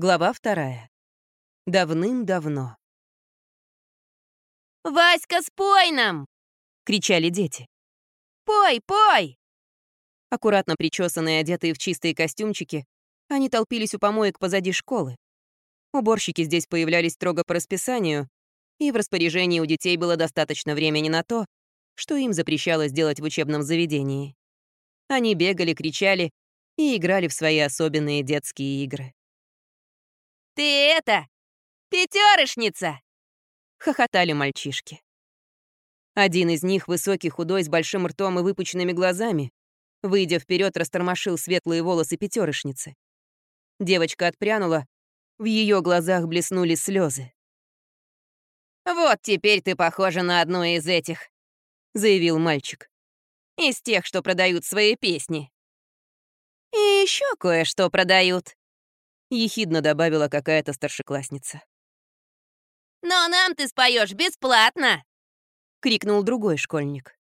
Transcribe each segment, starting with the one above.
Глава вторая. Давным-давно. «Васька, спой нам!» — кричали дети. «Пой, пой!» Аккуратно причесанные, одетые в чистые костюмчики, они толпились у помоек позади школы. Уборщики здесь появлялись строго по расписанию, и в распоряжении у детей было достаточно времени на то, что им запрещалось делать в учебном заведении. Они бегали, кричали и играли в свои особенные детские игры. «Ты это, пятерышница!» — хохотали мальчишки. Один из них, высокий, худой, с большим ртом и выпученными глазами, выйдя вперед, растормошил светлые волосы пятерышницы. Девочка отпрянула, в ее глазах блеснули слезы. «Вот теперь ты похожа на одну из этих», — заявил мальчик. «Из тех, что продают свои песни». «И еще кое-что продают», — ехидно добавила какая-то старшеклассница. «Но нам ты споешь бесплатно!» — крикнул другой школьник.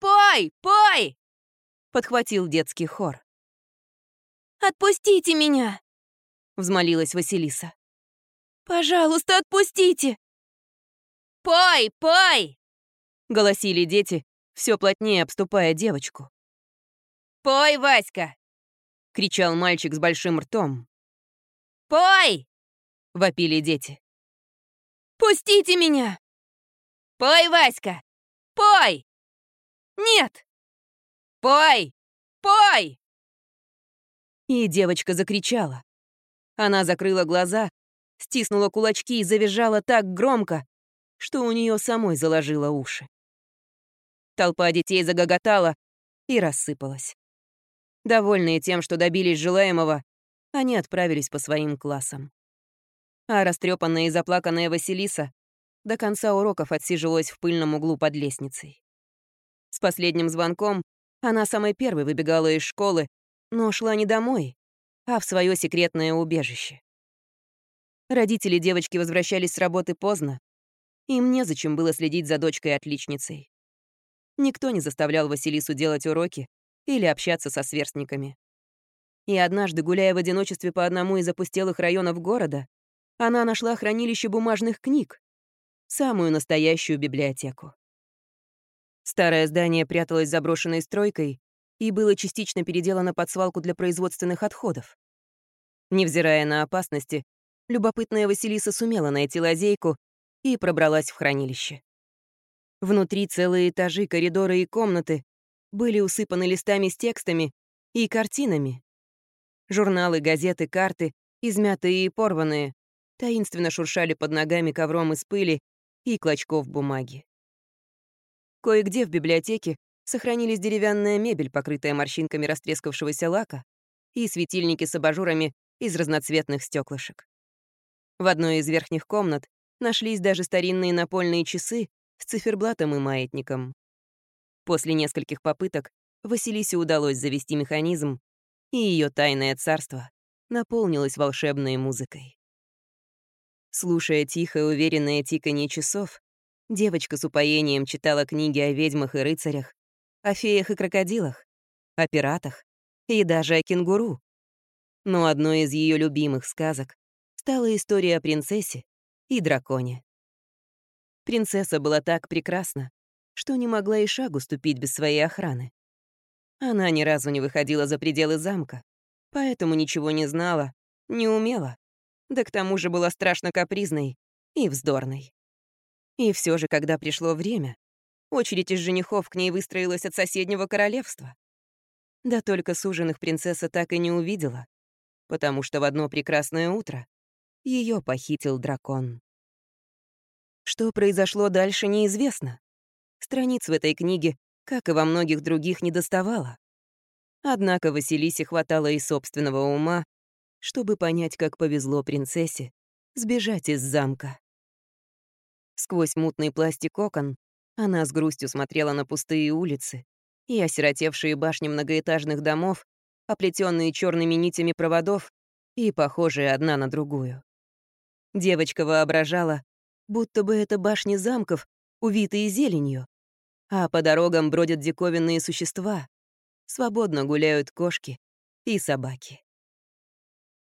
«Пой, пой!» — подхватил детский хор. «Отпустите меня!» — взмолилась Василиса. «Пожалуйста, отпустите!» «Пой, пой!» — голосили дети, все плотнее обступая девочку. «Пой, Васька!» — кричал мальчик с большим ртом. «Пой!» — вопили дети. «Пустите меня!» «Пой, Васька! Пой!» «Нет!» «Пой! Пой!» И девочка закричала. Она закрыла глаза, стиснула кулачки и завизжала так громко, что у нее самой заложило уши. Толпа детей загоготала и рассыпалась. Довольные тем, что добились желаемого, они отправились по своим классам. А растрепанная и заплаканная Василиса до конца уроков отсижилась в пыльном углу под лестницей. С последним звонком она самой первой выбегала из школы, но шла не домой, а в свое секретное убежище. Родители девочки возвращались с работы поздно. Им незачем было следить за дочкой-отличницей. Никто не заставлял Василису делать уроки или общаться со сверстниками. И однажды, гуляя в одиночестве по одному из опустелых районов города, она нашла хранилище бумажных книг, Самую настоящую библиотеку. Старое здание пряталось заброшенной стройкой и было частично переделано под свалку для производственных отходов. Невзирая на опасности, любопытная Василиса сумела найти лазейку и пробралась в хранилище. Внутри целые этажи, коридоры и комнаты были усыпаны листами с текстами и картинами. Журналы, газеты, карты, измятые и порванные, таинственно шуршали под ногами ковром из пыли и клочков бумаги. Кое-где в библиотеке сохранились деревянная мебель, покрытая морщинками растрескавшегося лака, и светильники с абажурами из разноцветных стеклышек. В одной из верхних комнат нашлись даже старинные напольные часы с циферблатом и маятником. После нескольких попыток Василисе удалось завести механизм, и ее тайное царство наполнилось волшебной музыкой. Слушая тихое, уверенное тиканье часов, девочка с упоением читала книги о ведьмах и рыцарях, о феях и крокодилах, о пиратах и даже о кенгуру. Но одной из ее любимых сказок стала история о принцессе и драконе. Принцесса была так прекрасна, что не могла и шагу ступить без своей охраны. Она ни разу не выходила за пределы замка, поэтому ничего не знала, не умела да к тому же была страшно капризной и вздорной. И все же, когда пришло время, очередь из женихов к ней выстроилась от соседнего королевства. Да только суженых принцесса так и не увидела, потому что в одно прекрасное утро ее похитил дракон. Что произошло дальше, неизвестно. Страниц в этой книге, как и во многих других, не доставало. Однако Василисе хватало и собственного ума, чтобы понять, как повезло принцессе сбежать из замка. Сквозь мутный пластик окон она с грустью смотрела на пустые улицы и осиротевшие башни многоэтажных домов, оплетенные черными нитями проводов и похожие одна на другую. Девочка воображала, будто бы это башни замков, увитые зеленью, а по дорогам бродят диковинные существа, свободно гуляют кошки и собаки.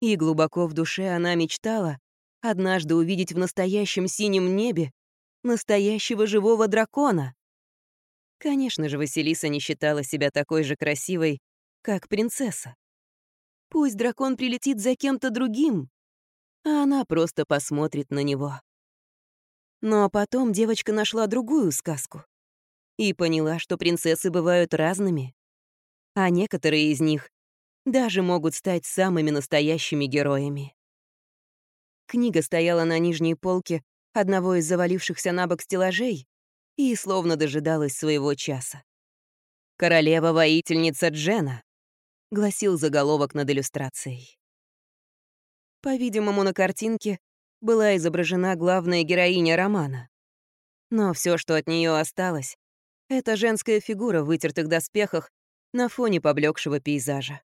И глубоко в душе она мечтала однажды увидеть в настоящем синем небе настоящего живого дракона. Конечно же, Василиса не считала себя такой же красивой, как принцесса. Пусть дракон прилетит за кем-то другим, а она просто посмотрит на него. Но потом девочка нашла другую сказку и поняла, что принцессы бывают разными, а некоторые из них даже могут стать самыми настоящими героями. Книга стояла на нижней полке одного из завалившихся на бок стеллажей и словно дожидалась своего часа. «Королева-воительница Джена», — гласил заголовок над иллюстрацией. По-видимому, на картинке была изображена главная героиня романа. Но все, что от нее осталось, это женская фигура в вытертых доспехах на фоне поблекшего пейзажа.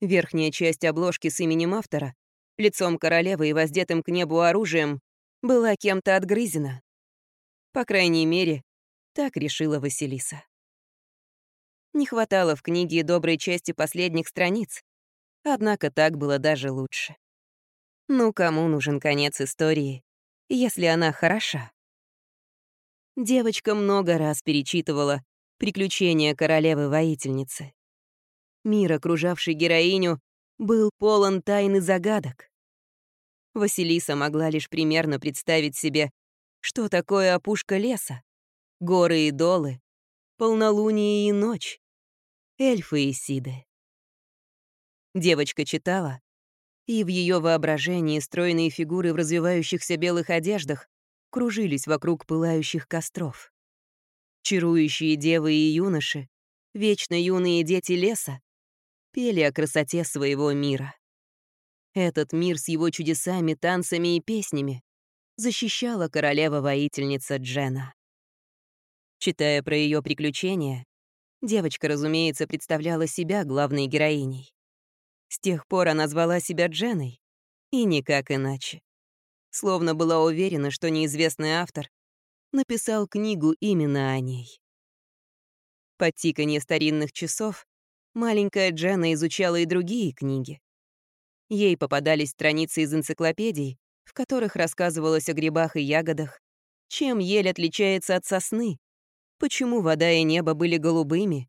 Верхняя часть обложки с именем автора, лицом королевы и воздетым к небу оружием, была кем-то отгрызена. По крайней мере, так решила Василиса. Не хватало в книге доброй части последних страниц, однако так было даже лучше. Ну, кому нужен конец истории, если она хороша? Девочка много раз перечитывала «Приключения королевы-воительницы». Мир, окружавший героиню, был полон тайн и загадок. Василиса могла лишь примерно представить себе, что такое опушка леса, горы и долы, полнолуние и ночь, эльфы и сиды. Девочка читала, и в ее воображении стройные фигуры в развивающихся белых одеждах кружились вокруг пылающих костров. Чарующие девы и юноши, вечно юные дети леса, пели о красоте своего мира. Этот мир с его чудесами, танцами и песнями защищала королева-воительница Джена. Читая про ее приключения, девочка, разумеется, представляла себя главной героиней. С тех пор она звала себя Дженой, и никак иначе словно была уверена, что неизвестный автор написал книгу именно о ней. Под тиканье старинных часов маленькая Джена изучала и другие книги. Ей попадались страницы из энциклопедий, в которых рассказывалось о грибах и ягодах, чем ель отличается от сосны, почему вода и небо были голубыми,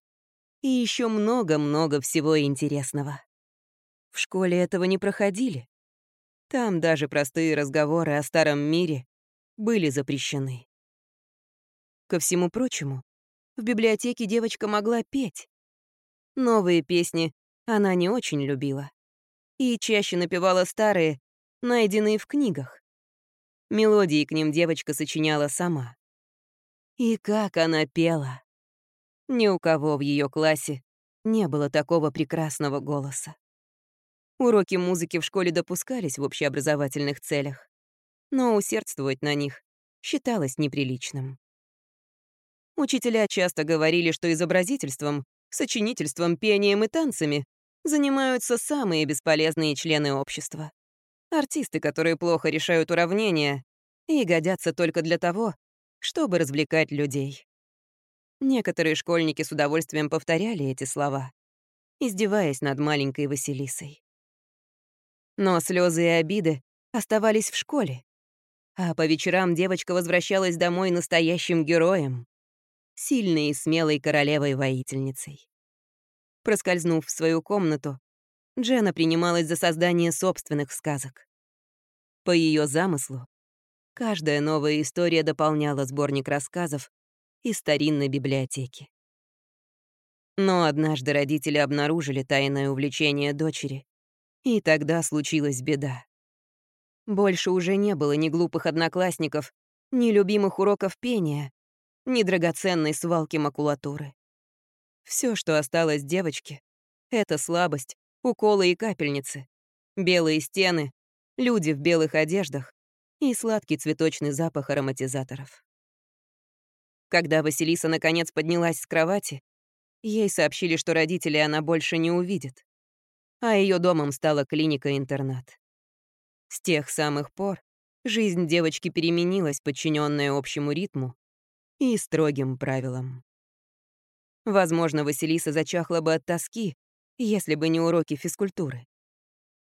и еще много-много всего интересного. В школе этого не проходили. Там даже простые разговоры о старом мире были запрещены. Ко всему прочему, в библиотеке девочка могла петь. Новые песни она не очень любила. И чаще напевала старые, найденные в книгах. Мелодии к ним девочка сочиняла сама. И как она пела! Ни у кого в ее классе не было такого прекрасного голоса. Уроки музыки в школе допускались в общеобразовательных целях, но усердствовать на них считалось неприличным. Учителя часто говорили, что изобразительством, сочинительством, пением и танцами занимаются самые бесполезные члены общества. Артисты, которые плохо решают уравнения и годятся только для того, чтобы развлекать людей. Некоторые школьники с удовольствием повторяли эти слова, издеваясь над маленькой Василисой. Но слезы и обиды оставались в школе. А по вечерам девочка возвращалась домой настоящим героем, сильной и смелой королевой-воительницей. Проскользнув в свою комнату, Джена принималась за создание собственных сказок. По ее замыслу, каждая новая история дополняла сборник рассказов из старинной библиотеки. Но однажды родители обнаружили тайное увлечение дочери и тогда случилась беда. Больше уже не было ни глупых одноклассников, ни любимых уроков пения, ни драгоценной свалки макулатуры. Все, что осталось девочке, — это слабость, уколы и капельницы, белые стены, люди в белых одеждах и сладкий цветочный запах ароматизаторов. Когда Василиса наконец поднялась с кровати, ей сообщили, что родителей она больше не увидит а ее домом стала клиника-интернат. С тех самых пор жизнь девочки переменилась, подчиненная общему ритму и строгим правилам. Возможно, Василиса зачахла бы от тоски, если бы не уроки физкультуры.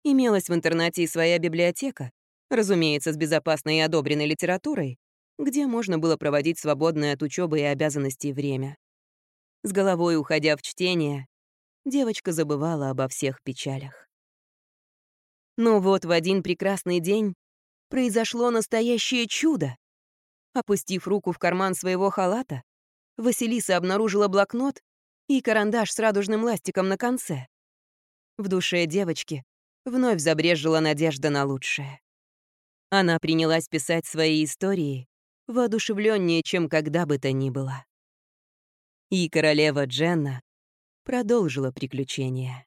Имелась в интернате и своя библиотека, разумеется, с безопасной и одобренной литературой, где можно было проводить свободное от учебы и обязанностей время. С головой уходя в чтение, девочка забывала обо всех печалях. Но вот в один прекрасный день произошло настоящее чудо. Опустив руку в карман своего халата, Василиса обнаружила блокнот и карандаш с радужным ластиком на конце. В душе девочки вновь забрежила надежда на лучшее. Она принялась писать свои истории, воодушевленнее, чем когда бы то ни было. И королева Дженна продолжила приключения.